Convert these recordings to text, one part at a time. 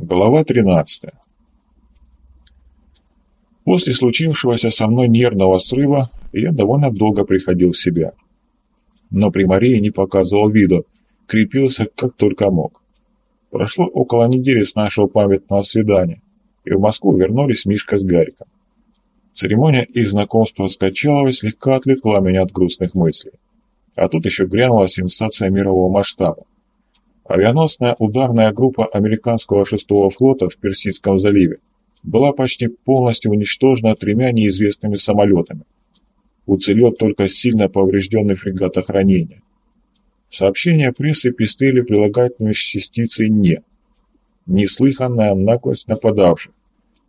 Глава 13. После случившегося со мной нервного срыва я довольно долго приходил в себя. Но при Марии не показывал виду, крепился как только мог. Прошло около недели с нашего памятного свидания, и в Москву вернулись Мишка с Гариком. Церемония их знакомства с Качаловой слегка отвлекла меня от грустных мыслей. А тут еще грянула сенсация мирового масштаба. Авианосная ударная группа американского шестого флота в Персидском заливе была почти полностью уничтожена тремя неизвестными самолетами. Уцелел только сильно поврежденный фрегат охранения. Сообщения прессы пестрели прилагательными частицей «не». Неслыханная наглость нападавших,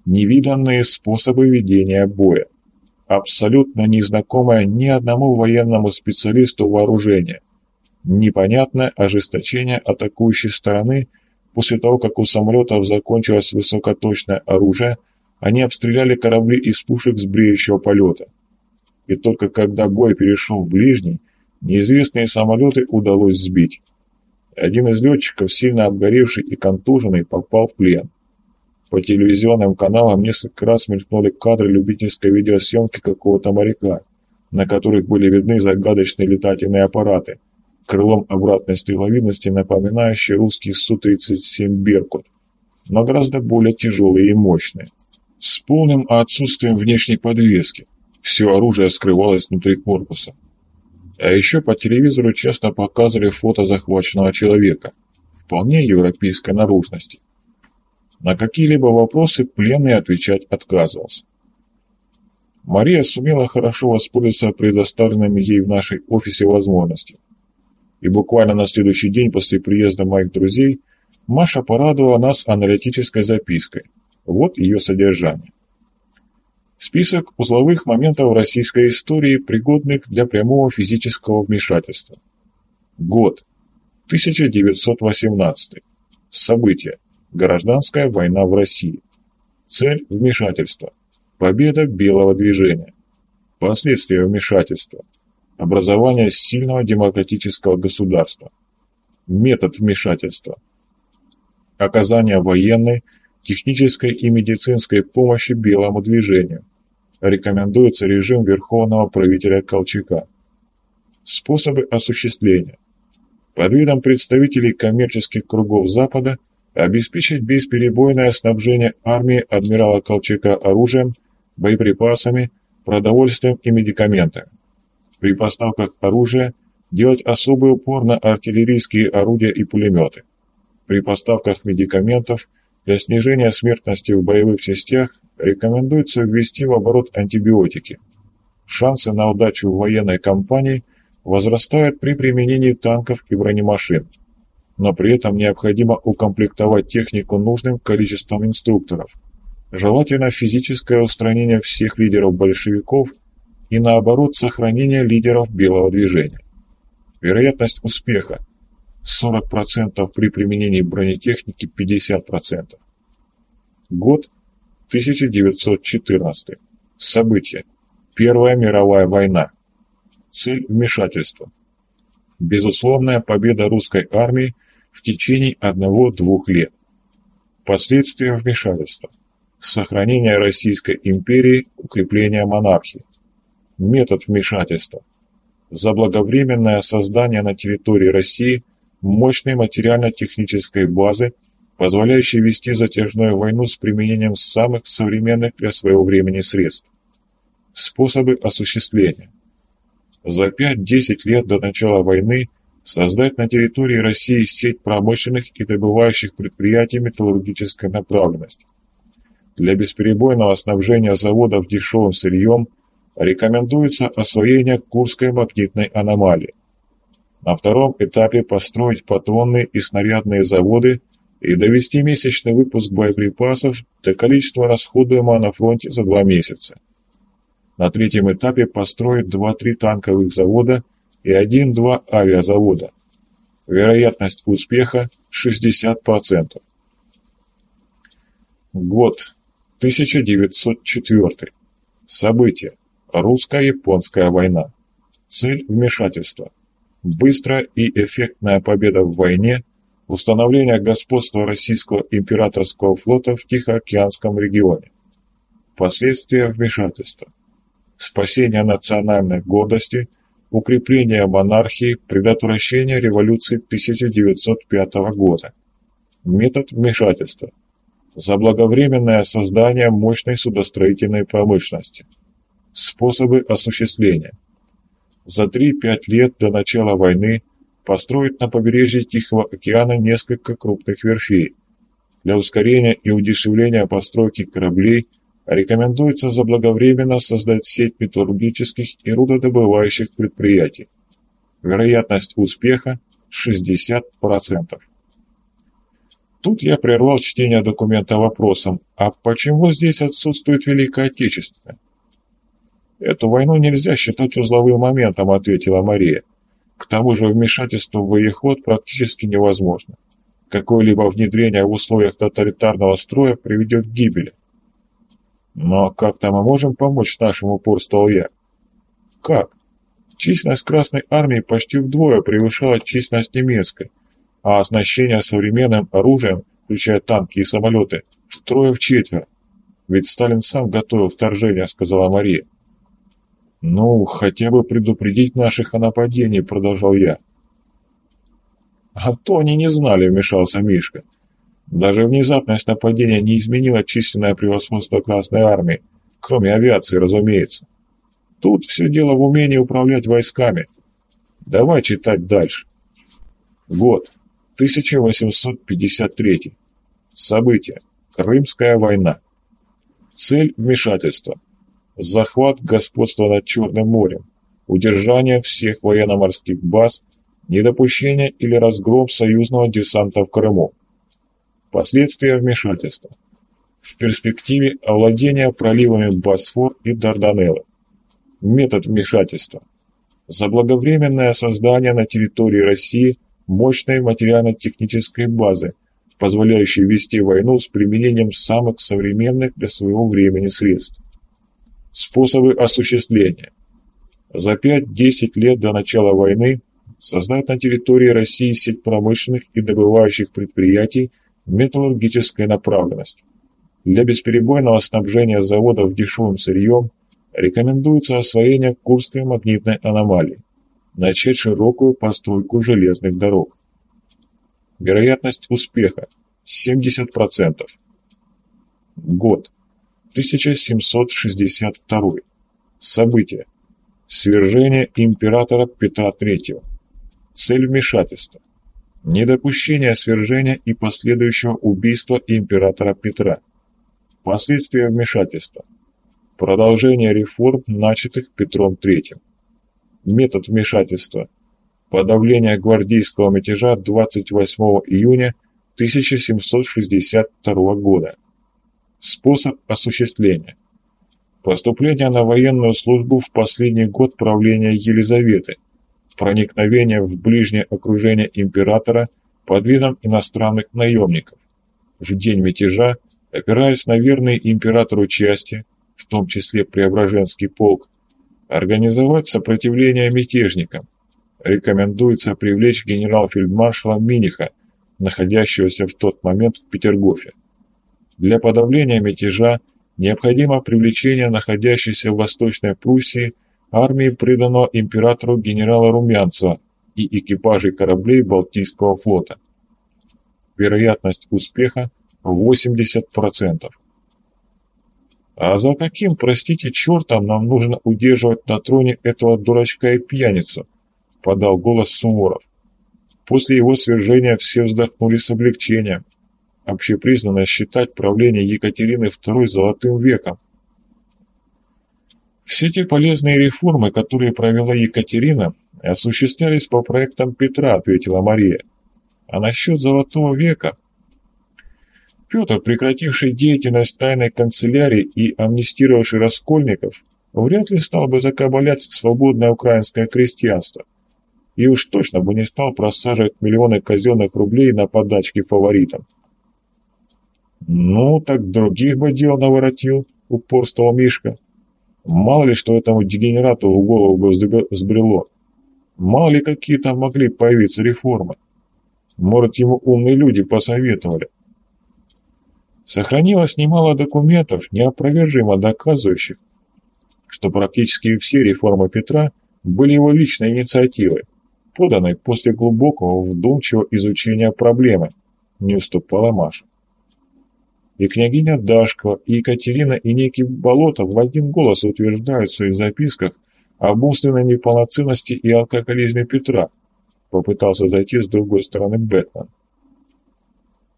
невиданные способы ведения боя, абсолютно незнакомое ни одному военному специалисту вооружение, непонятное ожесточение атакующей стороны после того, как у самолетов закончилось высокоточное оружие, они обстреляли корабли из пушек с бреющего полета. И только когда бой перешел в ближний, неизвестные самолеты удалось сбить. Один из летчиков, сильно обгоревший и контуженный, попал в плен. По телевизионным каналам несколько раз мелькнули кадры любительской видеосъемки какого-то моряка, на которых были видны загадочные летательные аппараты – крылом обратной стреловидности, напоминающий русский Су-37 «Беркут», но гораздо более тяжелые и мощные, с полным отсутствием внешней подвески. Все оружие скрывалось внутри корпуса. А еще по телевизору часто показывали фото захваченного человека, вполне европейской наружности. На какие-либо вопросы пленный отвечать отказывался. Мария сумела хорошо воспользоваться предоставленными ей в нашей офисе возможностями. И буквально на следующий день после приезда моих друзей Маша порадовала нас аналитической запиской. Вот ее содержание. Список узловых моментов российской истории, пригодных для прямого физического вмешательства. Год. 1918. События. Гражданская война в России. Цель вмешательства. Победа белого движения. Последствия вмешательства образование сильного демократического государства. Метод вмешательства. Оказание военной, технической и медицинской помощи белому движению. Рекомендуется режим верховного правителя Колчака. Способы осуществления. Под видом представителей коммерческих кругов Запада обеспечить бесперебойное снабжение армии адмирала Колчака оружием, боеприпасами, продовольствием и медикаментами при поставках оружия делать особый упор на артиллерийские орудия и пулеметы. При поставках медикаментов для снижения смертности в боевых частях рекомендуется ввести в оборот антибиотики. Шансы на удачу в военной кампании возрастают при применении танков и бронемашин, но при этом необходимо укомплектовать технику нужным количеством инструкторов. Желательно физическое устранение всех лидеров большевиков – и наоборот сохранение лидеров белого движения. Вероятность успеха 40% при применении бронетехники 50%. Год 1914. События. Первая мировая война. Цель вмешательства. Безусловная победа русской армии в течение одного-двух лет. Последствия вмешательства. Сохранение Российской империи, укрепление монархии метод вмешательства. Заблаговременное создание на территории России мощной материально-технической базы, позволяющей вести затяжную войну с применением самых современных для своего времени средств. Способы осуществления. За 5-10 лет до начала войны создать на территории России сеть промышленных и добывающих предприятий металлургической направленности. Для бесперебойного снабжения заводов дешевым сырьем – рекомендуется освоение Курской магнитной аномалии. На втором этапе построить патронные и снарядные заводы и довести месячный выпуск боеприпасов до количества расходуемого на фронте за два месяца. На третьем этапе построить 2-3 танковых завода и 1-2 авиазавода. Вероятность успеха 60%. Год 1904. События. Русско-японская война. Цель вмешательства. Быстрая и эффектная победа в войне, установление господства российского императорского флота в Тихоокеанском регионе, последствия вмешательства, спасение национальной гордости, укрепление монархии, предотвращение революции 1905 года, метод вмешательства, заблаговременное создание мощной судостроительной промышленности, способы осуществления. За 3-5 лет до начала войны построить на побережье Тихого океана несколько крупных верфей. Для ускорения и удешевления постройки кораблей рекомендуется заблаговременно создать сеть металлургических и рудодобывающих предприятий. Вероятность успеха 60%. Тут я прервал чтение документа вопросом, а почему здесь отсутствует Великая Отечественная? «Эту войну нельзя считать узловым моментом», — ответила Мария. «К тому же вмешательство в воеход практически невозможно. Какое-либо внедрение в условиях тоталитарного строя приведет к гибели». «Но как-то мы можем помочь нашему упорству я?» «Как? Численность Красной Армии почти вдвое превышала численность немецкой, а оснащение современным оружием, включая танки и самолеты, втрое в четверо. Ведь Сталин сам готовил вторжение», — сказала Мария. «Ну, хотя бы предупредить наших о нападении», — продолжал я. «А то они не знали», — вмешался Мишка. «Даже внезапность нападения не изменила численное превосходство Красной Армии, кроме авиации, разумеется. Тут все дело в умении управлять войсками. Давай читать дальше. Год. 1853. События. Крымская война. Цель вмешательства захват господства над Черным морем, удержание всех военно-морских баз, недопущение или разгром союзного десанта в Крыму. Последствия вмешательства. В перспективе овладение проливами Босфор и Дарданеллы. Метод вмешательства. Заблаговременное создание на территории России мощной материально-технической базы, позволяющей вести войну с применением самых современных для своего времени средств. Способы осуществления. За 5-10 лет до начала войны создать на территории России сеть промышленных и добывающих предприятий металлургической направленности. Для бесперебойного снабжения заводов дешевым сырьем рекомендуется освоение Курской магнитной аномалии, начать широкую постройку железных дорог. Вероятность успеха 70%. Год 1762. События. Свержение императора Петра III. Цель вмешательства. Недопущение свержения и последующего убийства императора Петра. Последствия вмешательства. Продолжение реформ, начатых Петром III. Метод вмешательства. Подавление гвардейского мятежа 28 июня 1762 года. Способ осуществления. Поступление на военную службу в последний год правления Елизаветы. Проникновение в ближнее окружение императора под видом иностранных наемников. В день мятежа, опираясь на верные императору части, в том числе Преображенский полк, организовать сопротивление мятежникам. Рекомендуется привлечь генерал-фельдмаршала Миниха, находящегося в тот момент в Петергофе. Для подавления мятежа необходимо привлечение находящейся в Восточной Пруссии армии приданного императору генерала Румянцева и экипажей кораблей Балтийского флота. Вероятность успеха 80%. А за каким, простите, чертом нам нужно удерживать на троне этого дурачка и пьяницу? Подал голос Суворов. После его свержения все вздохнули с облегчением общепризнано считать правление Екатерины II золотым веком. Все те полезные реформы, которые провела Екатерина, осуществлялись по проектам Петра, ответила Мария. А насчет золотого века... Петр, прекративший деятельность тайной канцелярии и амнистировавший раскольников, вряд ли стал бы закабалять свободное украинское крестьянство. И уж точно бы не стал просаживать миллионы казенных рублей на подачки фаворитам. «Ну, так других бы дел наворотил», — упорствовал Мишка. «Мало ли, что этому дегенерату в голову бы взбрело. Мало ли, какие там могли появиться реформы. Может, ему умные люди посоветовали. Сохранилось немало документов, неопровержимо доказывающих, что практически все реформы Петра были его личной инициативой, поданной после глубокого вдумчивого изучения проблемы, не уступала Маша. И княгиня Дашкова, и Екатерина, и некий Болотов в один голос утверждают в своих записках об умственной неполноценности и алкоголизме Петра, попытался зайти с другой стороны Бэтмен.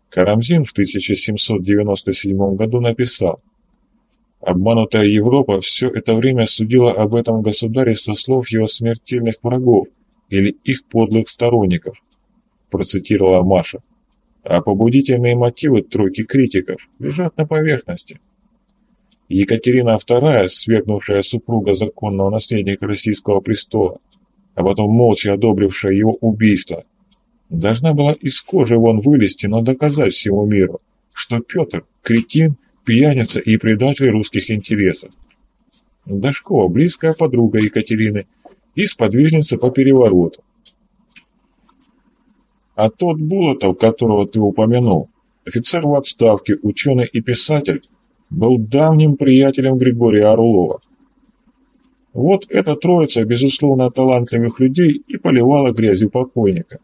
Карамзин в 1797 году написал «Обманутая Европа все это время судила об этом государе со слов его смертельных врагов или их подлых сторонников», процитировала Маша. «А побудительные мотивы тройки критиков лежат на поверхности». Екатерина II, свергнувшая супруга законного наследника российского престола, а потом молча одобрившая его убийство, должна была из кожи вон вылезти, но доказать всему миру, что Петр – кретин, пьяница и предатель русских интересов. Дашкова – близкая подруга Екатерины и сподвижница по перевороту. А тот Булатов, которого ты упомянул, офицер в отставке, ученый и писатель, был давним приятелем Григория Орлова. Вот эта троица, безусловно, талантливых людей и поливала грязью покойника.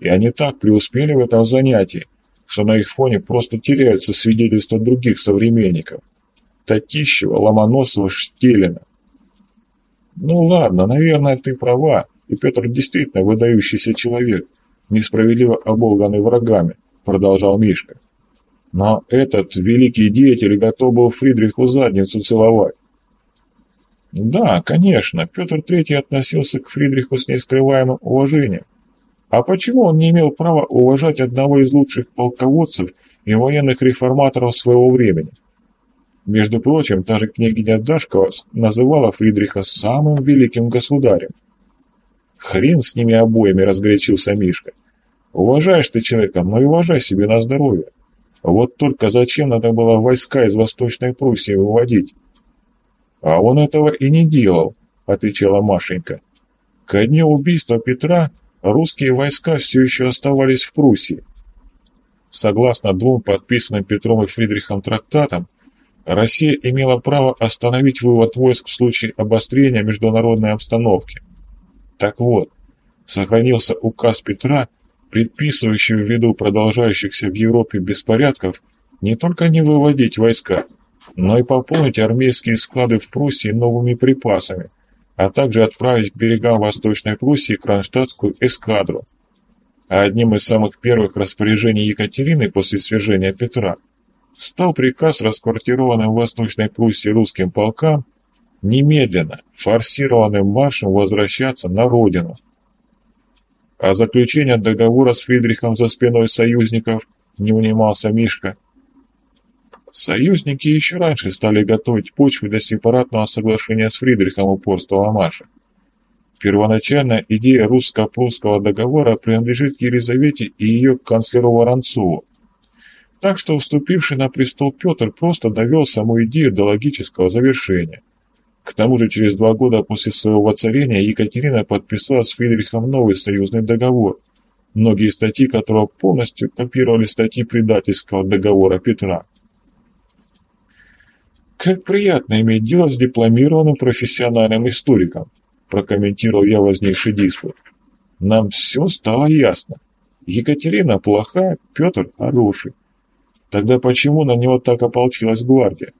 И они так преуспели в этом занятии, что на их фоне просто теряются свидетельства других современников. Татищева, Ломоносова, Штелина. Ну ладно, наверное, ты права, и Петр действительно выдающийся человек, несправедливо оболганный врагами, продолжал Мишка. Но этот великий деятель готов был Фридриху задницу целовать. Да, конечно, Петр III относился к Фридриху с нескрываемым уважением. А почему он не имел права уважать одного из лучших полководцев и военных реформаторов своего времени? Между прочим, та же княгиня Дашкова называла Фридриха самым великим государем. Хрен с ними обоими, разгорячился Мишка. Уважаешь ты человека, но и уважай себе на здоровье. Вот только зачем надо было войска из Восточной Пруссии выводить? А он этого и не делал, отвечала Машенька. Ко дню убийства Петра русские войска все еще оставались в Пруссии. Согласно двум подписанным Петром и Фридрихом трактатам, Россия имела право остановить вывод войск в случае обострения международной обстановки. Так вот, сохранился указ Петра, предписывающий ввиду продолжающихся в Европе беспорядков не только не выводить войска, но и пополнить армейские склады в Пруссии новыми припасами – а также отправить к берегам Восточной Пруссии кронштадтскую эскадру. А одним из самых первых распоряжений Екатерины после свержения Петра стал приказ расквартированным в Восточной Пруссии русским полкам немедленно, форсированным маршем возвращаться на родину. А заключение договора с Фридрихом за спиной союзников не унимался Мишка – Союзники еще раньше стали готовить почву для сепаратного соглашения с Фридрихом упорства Маша. Первоначальная идея русско-прусского договора принадлежит Елизавете и ее канцлеру Воронцову. Так что вступивший на престол Петр просто довел саму идею до логического завершения. К тому же через два года после своего воцарения Екатерина подписала с Фридрихом новый союзный договор, многие статьи которого полностью копировали статьи предательского договора Петра. «Как приятно иметь дело с дипломированным профессиональным историком», прокомментировал я возникший диспут. «Нам все стало ясно. Екатерина плохая, Петр хороший. Тогда почему на него так ополчилась гвардия?»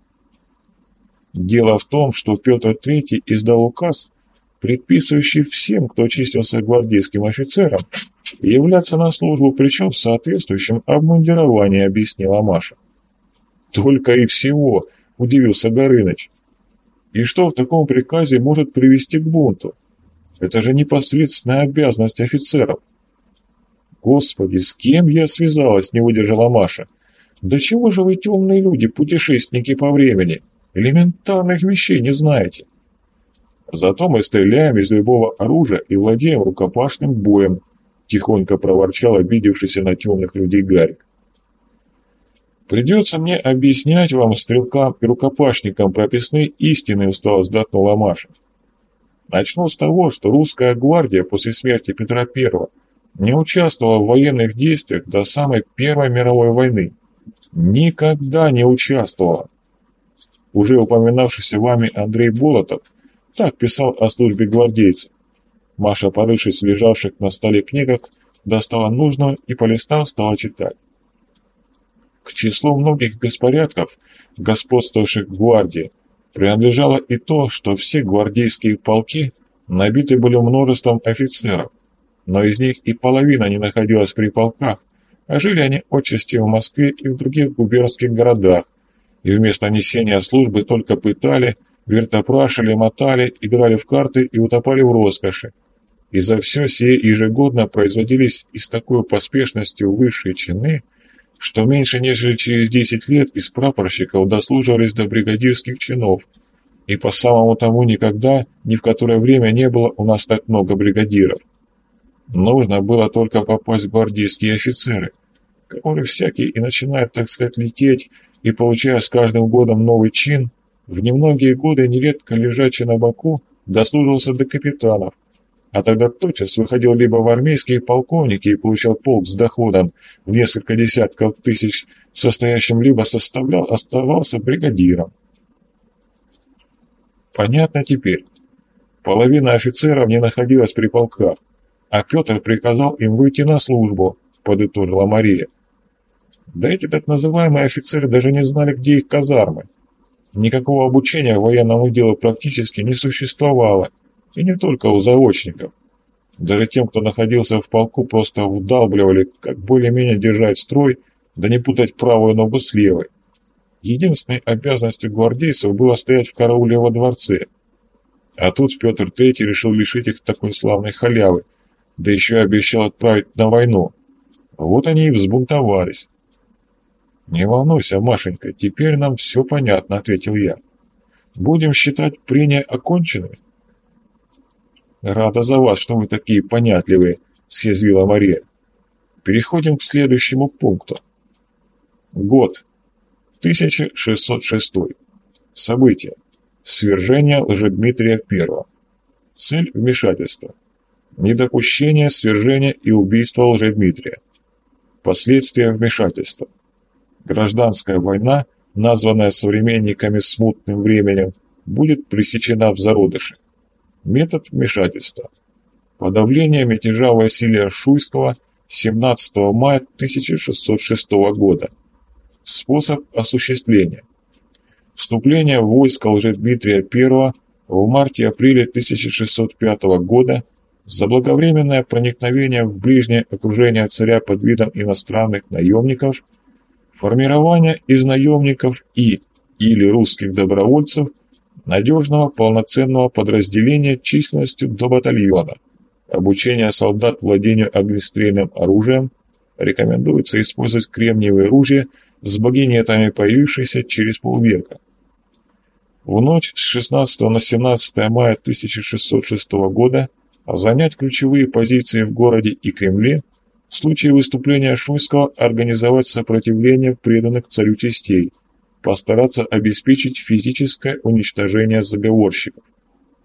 Дело в том, что Петр III издал указ, предписывающий всем, кто числился гвардейским офицером, являться на службу, причем в соответствующем обмундировании, объяснила Маша. «Только и всего», – удивился Горыныч. «И что в таком приказе может привести к бунту? Это же непосредственная обязанность офицеров». «Господи, с кем я связалась?» – не выдержала Маша. «Да чего же вы темные люди, путешественники по времени? Элементарных вещей не знаете». «Зато мы стреляем из любого оружия и владеем рукопашным боем», – тихонько проворчал обидевшийся на темных людей Гарик. «Придется мне объяснять вам, стрелкам и рукопашникам, прописные истины», — устало вздохнула Маша. «Начну с того, что русская гвардия после смерти Петра I не участвовала в военных действиях до самой Первой мировой войны. Никогда не участвовала. Уже упоминавшийся вами Андрей Болотов так писал о службе гвардейцев. Маша, порывшись в лежавших на столе книгах, достала нужную и полистав стала читать. К числу многих беспорядков, господствовавших в гвардии, принадлежало и то, что все гвардейские полки набиты были множеством офицеров, но из них и половина не находилась при полках, а жили они отчасти в Москве и в других губернских городах, и вместо несения службы только пытали, вертопрашили, мотали, играли в карты и утопали в роскоши. И за все сие ежегодно производились и с такой поспешностью высшие чины, что меньше нежели через 10 лет из прапорщиков дослуживались до бригадирских чинов, и по самому тому никогда, ни в которое время не было у нас так много бригадиров. Нужно было только попасть в гвардейские офицеры, которые всякие и начинают, так сказать, лететь, и, получая с каждым годом новый чин, в немногие годы нередко лежачий на боку дослужился до капитанов, а тогда тотчас выходил либо в армейские полковники и получал полк с доходом в несколько десятков тысяч, состоящим либо составлял, оставался бригадиром. Понятно теперь. Половина офицеров не находилась при полках, а Петр приказал им выйти на службу, подытожила Мария. Да эти так называемые офицеры даже не знали, где их казармы. Никакого обучения военному делу практически не существовало, и не только у заочников. Даже тем, кто находился в полку, просто вдалбливали, как более-менее держать строй, да не путать правую ногу с левой. Единственной обязанностью гвардейцев было стоять в карауле во дворце. А тут Петр III решил лишить их такой славной халявы, да еще обещал отправить на войну. Вот они и взбунтовались. «Не волнуйся, Машенька, теперь нам все понятно», — ответил я. «Будем считать прения оконченными?» «Рада за вас, что вы такие понятливые», — съязвила Мария. «Переходим к следующему пункту. Год. 1606. События. Свержение Лжедмитрия I. Цель вмешательства. Недопущение свержения и убийства Лжедмитрия. Последствия вмешательства. Гражданская война, названная современниками смутным временем, будет пресечена в зародыше. Метод вмешательства. Подавление мятежа Василия Шуйского 17 мая 1606 года. Способ осуществления. Вступление в войско Лжедмитрия I в марте-апреле 1605 года заблаговременное проникновение в ближнее окружение царя под видом иностранных наемников – формирование из наемников и или русских добровольцев надежного полноценного подразделения численностью до батальона, обучение солдат владению огнестрельным оружием, рекомендуется использовать кремниевые ружья с багинетами, появившиеся через полвека. В ночь с 16 на 17 мая 1606 года занять ключевые позиции в городе и Кремле – в случае выступления Шуйского организовать сопротивление преданных царю частей, постараться обеспечить физическое уничтожение заговорщиков.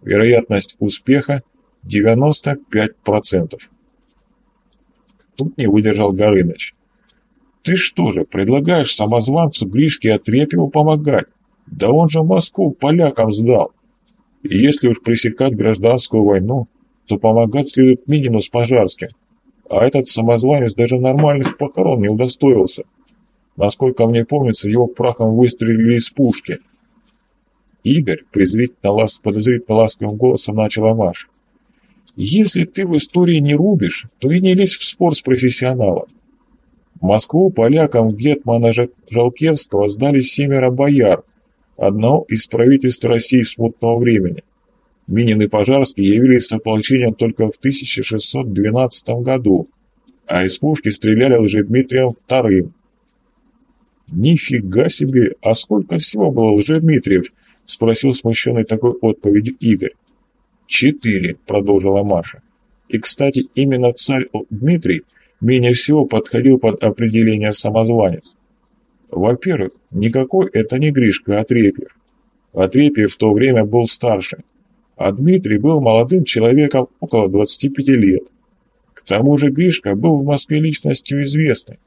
Вероятность успеха 95%. Тут не выдержал Горыныч. «Ты что же, предлагаешь самозванцу Гришке Отрепьеву помогать? Да он же Москву полякам сдал. И если уж пресекать гражданскую войну, то помогать следует Минину с Пожарским, а этот самозванец даже нормальных похорон не удостоился. Насколько мне помнится, его прахом выстрелили из пушки. Игорь, презрительно лас... подозрительно ласковым голосом начала Маша. Если ты в истории не рубишь, то и не лезь в спор с профессионалом. Москву полякам Гетмана Жалкевского сдали семеро бояр, одного из правительств России смутного времени. Минин и Пожарский явились с ополчением только в 1612 году, а из пушки стреляли Лжедмитрием вторым. «Нифига себе! А сколько всего было Лжедмитриев?» — спросил смущенный такой отповедью Игорь. «Четыре», — продолжила Маша. «И, кстати, именно царь Дмитрий менее всего подходил под определение самозванец. Во-первых, никакой это не Гришка Отрепьев. Отрепьев в то время был старше, а Дмитрий был молодым человеком около 25 лет. К тому же Гришка был в Москве личностью известной,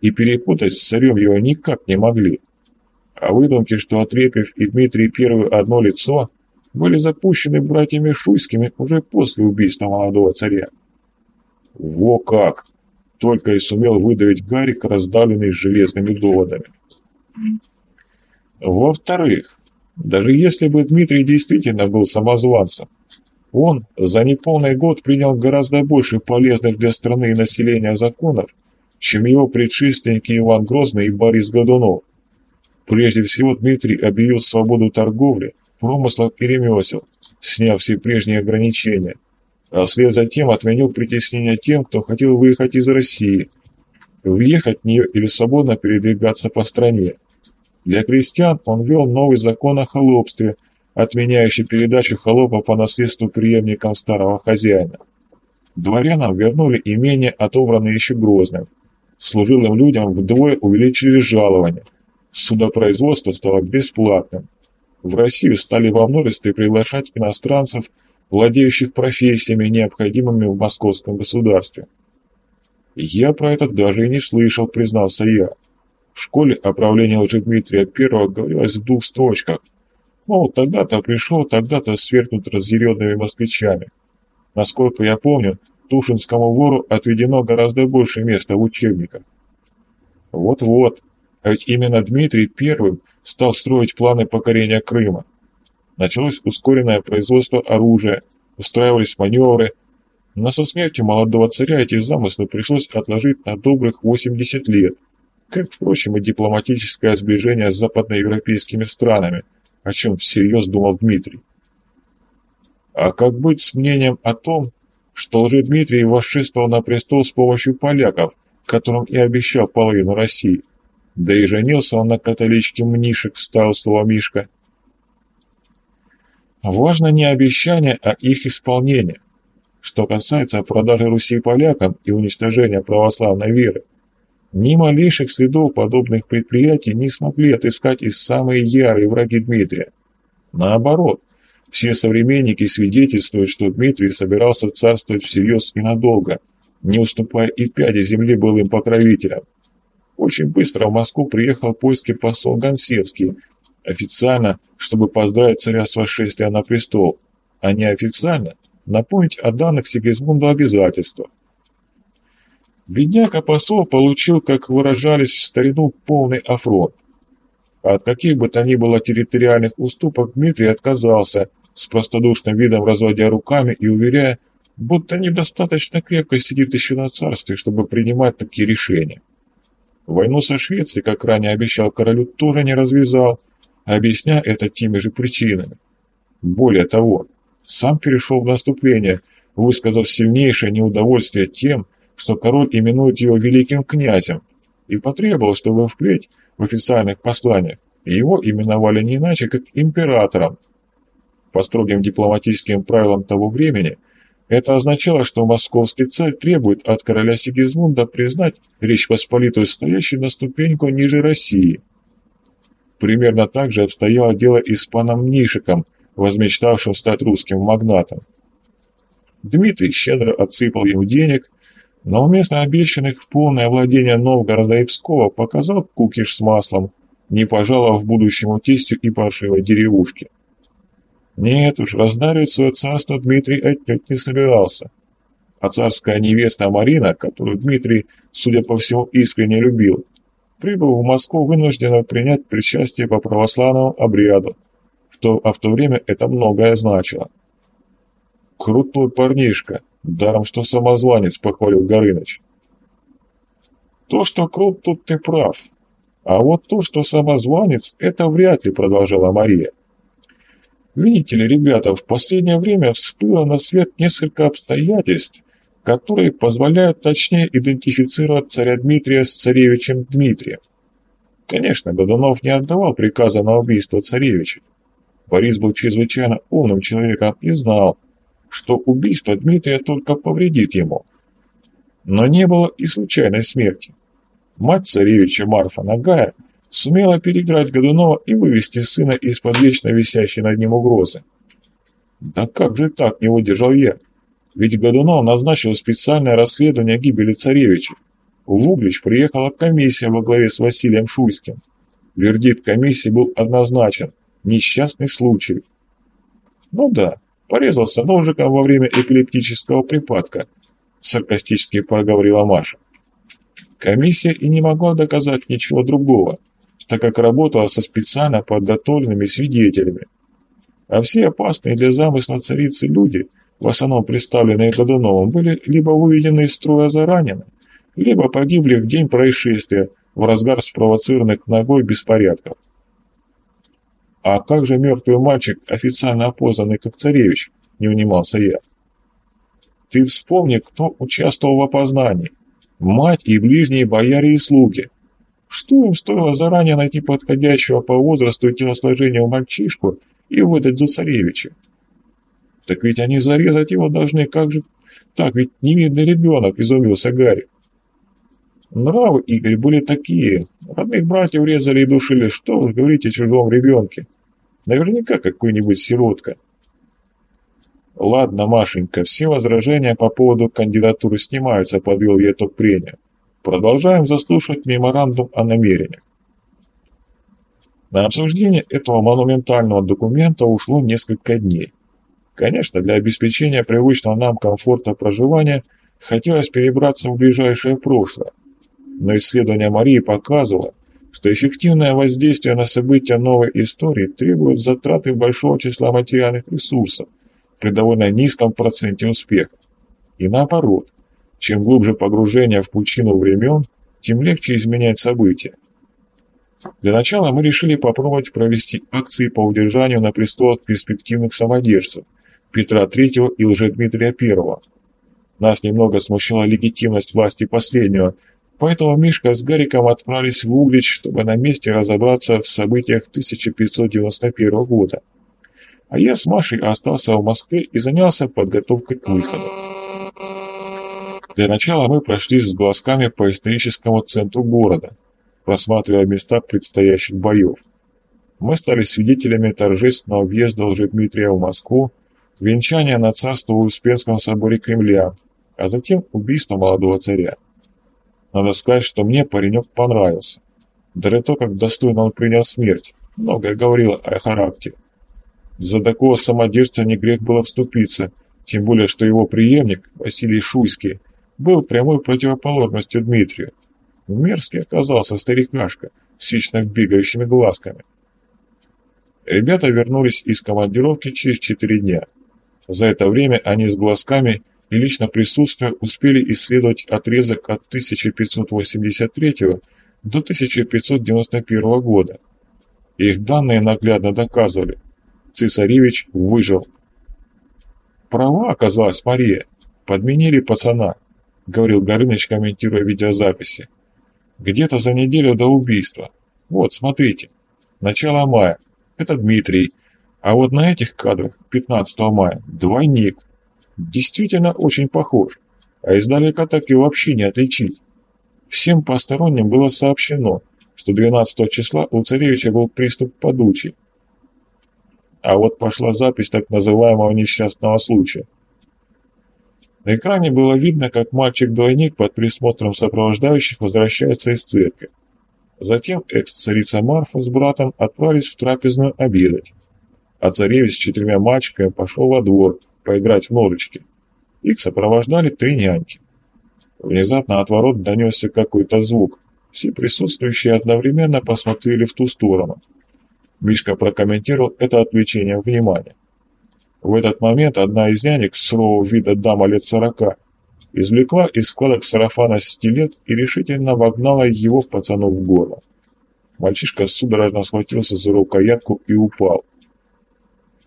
и перепутать с царем его никак не могли. А выдумки, что Отрепьев и Дмитрий Первый одно лицо, были запущены братьями Шуйскими уже после убийства молодого царя. Во как! Только и сумел выдавить Гарик, раздавленный железными доводами. Во-вторых, даже если бы Дмитрий действительно был самозванцем, он за неполный год принял гораздо больше полезных для страны и населения законов, чем его предшественники Иван Грозный и Борис Годунов. Прежде всего Дмитрий объявил свободу торговли, промыслов и ремесел, сняв все прежние ограничения, а вслед за тем отменил притеснение тем, кто хотел выехать из России, въехать в нее или свободно передвигаться по стране. Для крестьян он ввел новый закон о холопстве, отменяющий передачу холопа по наследству преемникам старого хозяина. Дворянам вернули имение, отобранное еще Грозным. Служилым людям вдвое увеличили жалование. Судопроизводство стало бесплатным. В Россию стали во множестве приглашать иностранцев, владеющих профессиями, необходимыми в московском государстве. «Я про это даже и не слышал», — признался я. В школе о правлении Лжедмитрия I говорилось в двух строчках. Мол, тогда-то пришел, тогда-то свергнут разъяренными москвичами. Насколько я помню, Тушинскому вору отведено гораздо больше места в учебниках. Вот-вот, а ведь именно Дмитрий первым стал строить планы покорения Крыма. Началось ускоренное производство оружия, устраивались маневры, но со смертью молодого царя эти замыслы пришлось отложить на добрых 80 лет, как, впрочем, и дипломатическое сближение с западноевропейскими странами, о чем всерьез думал Дмитрий. А как быть с мнением о том, что Лжедмитрий восшествовал на престол с помощью поляков, которым и обещал половину России? Да и женился он на католичке Мнишек, вставил слово Мишка. Важно не обещание, а их исполнение. Что касается продажи Руси полякам и уничтожения православной веры, ни малейших следов подобных предприятий не смогли отыскать и самые ярые враги Дмитрия. Наоборот, все современники свидетельствуют, что Дмитрий собирался царствовать всерьез и надолго, не уступая и пяди земли былым покровителям. Очень быстро в Москву приехал польский посол Гонсевский, официально, чтобы поздравить царя с восшествием на престол, а неофициально напомнить о данных Сигизмунду обязательствах. Бедняка-посол получил, как выражались в старину, полный афронт. От каких бы то ни было территориальных уступок Дмитрий отказался, с простодушным видом разводя руками и уверяя, будто недостаточно крепко сидит еще на царстве, чтобы принимать такие решения. Войну со Швецией, как ранее обещал королю, тоже не развязал, объясняя это теми же причинами. Более того, сам перешел в наступление, высказав сильнейшее неудовольствие тем, что король именует его великим князем, и потребовал, чтобы впредь в официальных посланиях его именовали не иначе, как императором. По строгим дипломатическим правилам того времени это означало, что московский царь требует от короля Сигизмунда признать Речь Посполитую стоящей на ступеньку ниже России. Примерно так же обстояло дело и с паном Нишиком, возмечтавшим стать русским магнатом. Дмитрий щедро отсыпал ему денег, но вместо обещанных в полное владение Новгорода и Пскова показал кукиш с маслом, не пожаловав будущему тестю и паршивой деревушке. Нет уж, раздаривать свое царство Дмитрий отнюдь не собирался. А царская невеста Марина, которую Дмитрий, судя по всему, искренне любил, прибыв в Москву, вынуждена принять причастие по православному обряду, в то, а в то время это многое значило. «Крутой парнишка, даром что самозванец», — похвалил Горыныч. «То, что крут, тут ты прав. А вот то, что самозванец, это вряд ли», — продолжала Мария. Видите ли, ребята, в последнее время всплыло на свет несколько обстоятельств, которые позволяют точнее идентифицировать царя Дмитрия с царевичем Дмитрием. Конечно, Годунов не отдавал приказа на убийство царевича. Борис был чрезвычайно умным человеком и знал, что убийство Дмитрия только повредит ему. Но не было и случайной смерти. Мать царевича Марфа Нагая сумела переиграть Годунова и вывести сына из-под вечно висящей над ним угрозы. Да как же так, не выдержал я? Ведь Годунов назначил специальное расследование гибели царевича. В Углич приехала комиссия во главе с Василием Шуйским. Вердикт комиссии был однозначен – несчастный случай. Ну да, порезался ножиком во время эпилептического припадка, саркастически проговорила Маша. Комиссия и не могла доказать ничего другого, так как работала со специально подготовленными свидетелями. А все опасные для замысла царицы люди, в основном представленные Годуновым, были либо выведены из строя заранее, либо погибли в день происшествия в разгар спровоцированных ногой беспорядков. «А как же мертвый мальчик, официально опознанный как царевич?» – не унимался я. «Ты вспомни, кто участвовал в опознании. Мать и ближние бояре и слуги. Что им стоило заранее найти подходящего по возрасту и телосложению мальчишку и выдать за царевича? Так ведь они зарезать его должны, как же... Так ведь невидный ребенок, изумился Гарри. Нравы, Игорь, были такие. Родных братьев резали и душили. Что вы говорите о чужом ребенке? Наверняка какой-нибудь сиротка. Ладно, Машенька, все возражения по поводу кандидатуры снимаются, подвел я итог прения. Продолжаем заслушать меморандум о намерениях. На обсуждение этого монументального документа ушло несколько дней. Конечно, для обеспечения привычного нам комфорта проживания хотелось перебраться в ближайшее прошлое – но исследование Марии показывало, что эффективное воздействие на события новой истории требует затраты большого числа материальных ресурсов при довольно низком проценте успеха. И наоборот, чем глубже погружение в пучину времен, тем легче изменять события. Для начала мы решили попробовать провести акции по удержанию на престолах перспективных самодержцев Петра III и Лжедмитрия I. Нас немного смущала легитимность власти последнего, Поэтому Мишка с Гариком отправились в Углич, чтобы на месте разобраться в событиях 1591 года. А я с Машей остался в Москве и занялся подготовкой к выходу. Для начала мы прошлись с глазками по историческому центру города, просматривая места предстоящих боев. Мы стали свидетелями торжественного въезда Лжедмитрия в Москву, венчания на царство в Успенском соборе Кремля, а затем убийство молодого царя. Надо сказать, что мне паренек понравился. Даже то, как достойно он принял смерть, многое говорило о характере. За такого самодержца не грех было вступиться, тем более, что его преемник, Василий Шуйский, был прямой противоположностью Дмитрию. Мерзкий оказался старикашка с вечно бегающими глазками. Ребята вернулись из командировки через четыре дня. За это время они с глазками и лично присутствуя успели исследовать отрезок от 1583 до 1591 года. Их данные наглядно доказывали. Цесаревич выжил. Права оказалась Мария. Подменили пацана, говорил Горыныч, комментируя видеозаписи. Где-то за неделю до убийства. Вот, смотрите. Начало мая. Это Дмитрий. А вот на этих кадрах 15 мая двойник действительно очень похож, а издалека так и вообще не отличить. Всем посторонним было сообщено, что 12 числа у царевича был приступ подучий. А вот пошла запись так называемого несчастного случая. На экране было видно, как мальчик-двойник под присмотром сопровождающих возвращается из церкви. Затем экс-царица Марфа с братом отправились в трапезную обедать, а царевич с четырьмя мальчиками пошел во двор, поиграть в ножички. Их сопровождали три няньки. Внезапно от ворот донесся какой-то звук. Все присутствующие одновременно посмотрели в ту сторону. Мишка прокомментировал это отвлечение внимания. В этот момент одна из нянек, сурового вида дама лет сорока, извлекла из складок сарафана стилет и решительно вогнала его пацану в горло. Мальчишка судорожно схватился за рукоятку и упал.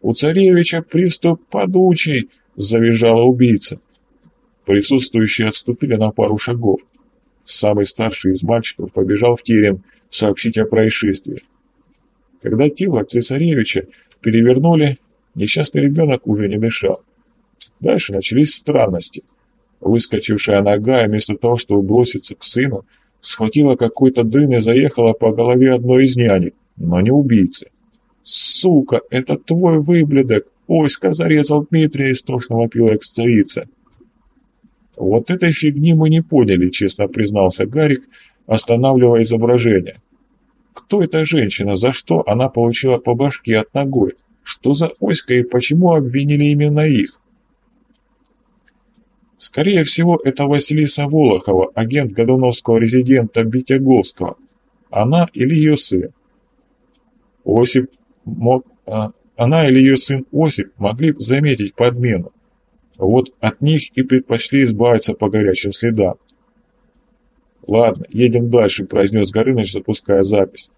«У царевича приступ подучий!» — завизжала убийца. Присутствующие отступили на пару шагов. Самый старший из мальчиков побежал в терем сообщить о происшествии. Когда тело цесаревича перевернули, несчастный ребенок уже не дышал. Дальше начались странности. Выскочившая нога, вместо того, чтобы броситься к сыну, схватила какой-то дын и заехала по голове одной из нянек, но не убийцы. «Сука, это твой выблядок! Оська зарезал Дмитрия!» — истошно вопила экс-царица. Вот этой фигни мы не поняли, честно признался Гарик, останавливая изображение. Кто эта женщина, за что она получила по башке от ногой? Что за оська и почему обвинили именно их? Скорее всего, это Василиса Волохова, агент Годуновского резидента Битяговского. Она или ее сын. Осип мог... А, она или ее сын Осип могли заметить подмену. Вот от них и предпочли избавиться по горячим следам. «Ладно, едем дальше», — произнес Горыныч, запуская запись.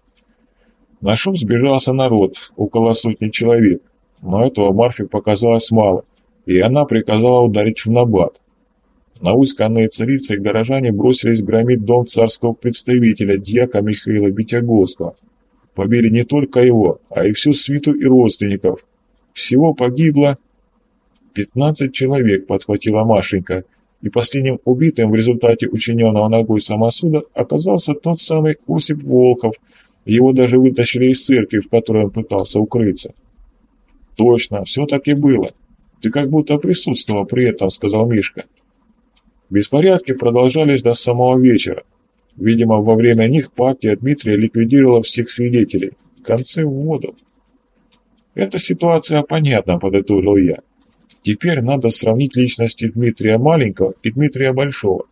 На шум сбежался народ, около сотни человек, но этого Марфе показалось мало, и она приказала ударить в набат. Науськанные царицы и горожане бросились громить дом царского представителя, дьяка Михаила Битяговского. Побили не только его, а и всю свиту и родственников. Всего погибло 15 человек, подхватила Машенька, и последним убитым в результате учиненного ногой самосуда оказался тот самый Осип Волхов. Его даже вытащили из церкви, в которой он пытался укрыться. «Точно, все так и было. Ты как будто присутствовал при этом», — сказал Мишка. Беспорядки продолжались до самого вечера. Видимо, во время них партия Дмитрия ликвидировала всех свидетелей. Концы в воду. «Эта ситуация понятна», — подытожил я. Теперь надо сравнить личности Дмитрия Маленького и Дмитрия Большого.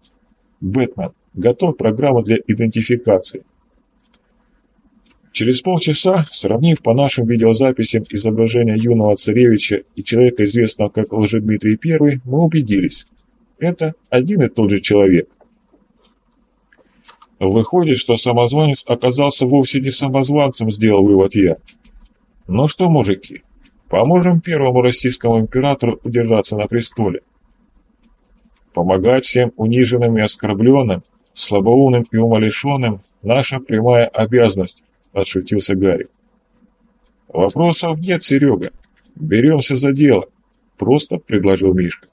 Бэтмен, готов программа для идентификации. Через полчаса, сравнив по нашим видеозаписям изображение юного царевича и человека, известного как Лжедмитрий I, мы убедились. Это один и тот же человек. Выходит, что самозванец оказался вовсе не самозванцем, сделал вывод я. Ну что, мужики, Поможем первому российскому императору удержаться на престоле. Помогать всем униженным и оскорбленным, слабоумным и умалишенным – наша прямая обязанность, – отшутился Гарри. Вопросов нет, Серега. Беремся за дело, – просто предложил Мишка.